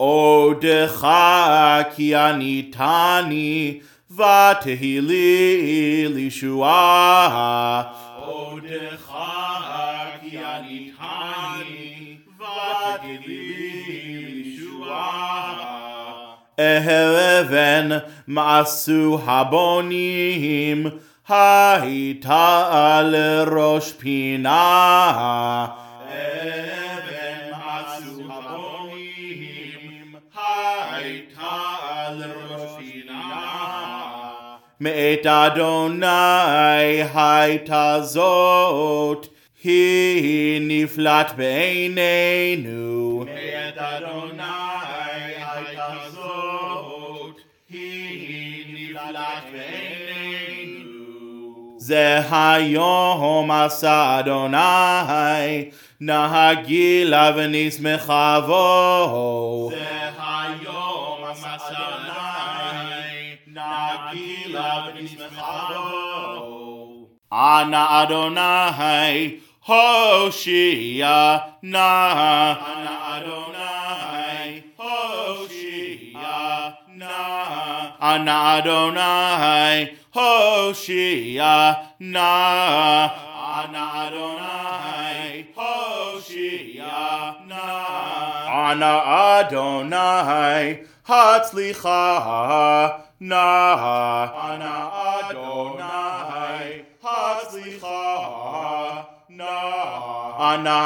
עודך כי עניתני ותהילי לישועה. עודך כי עניתני ותהילי לישועה. אהבן מעשו הבונים הייתה לראש פינה. אהבן הייתה לראש פינה. מאת אדוני הייתה זאת, היא נפלט בעינינו. מאת אדוני הייתה זאת, היא נפלט בעינינו. זה היום עשה אדוני, נהגילה ונשמחה בו. זה היום Ana Adonai Nagilav Nismechavo. Ana Adonai Hoshia Na. Ana Adonai Hoshia Na. Ana Adonai Hoshia Na. Ana Adonai Hoshia Na. Ana Adonai Hatzlicha na ana Adonai. Hatzlicha na ana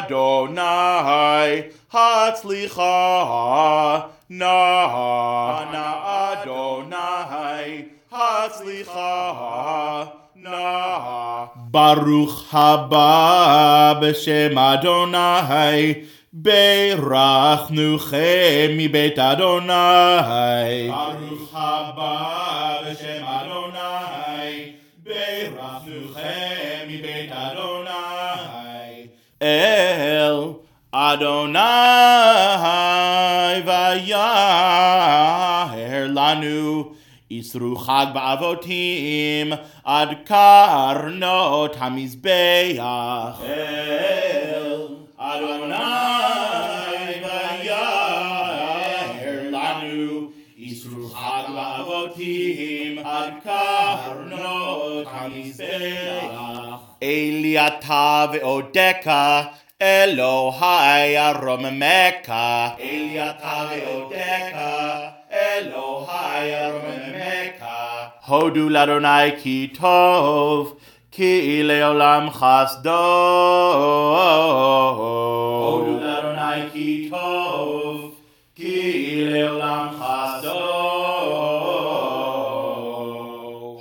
Adonai. Hatzlicha na ana Adonai. Hatzlicha na Baruch haba b'shem Adonai. אדוני, ברכנוכם מבית אדוני. ברוך הבא בשם אדוני, ברכנוכם מבית אדוני. אל אדוני וירא לנו. יסרו חג באבותים עד קרנות המזבח. אל אדוני Eliatav odeka, ad karnot ha'mizbeach. Eliata ve'odeka Elohai aromemeka. Eliata. Hodu l'Adonai ki tov, ki leolam chasdov.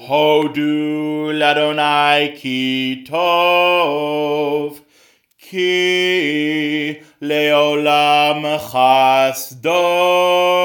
Hodu ladonai ki tov, ki leolam chasdov.